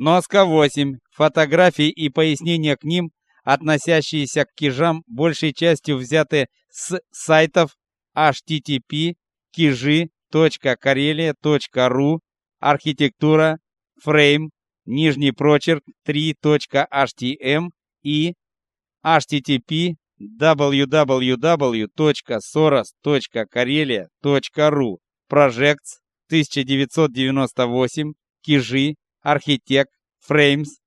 Сноска 8. Фотографии и пояснения к ним, относящиеся к кижам, большей частью взяты с сайтов http kiji.karelia.ru архитектура frame нижний прочерк 3.htm и http www.soros.karelia.ru Projects 1998 Кижи Архитект Frames.htm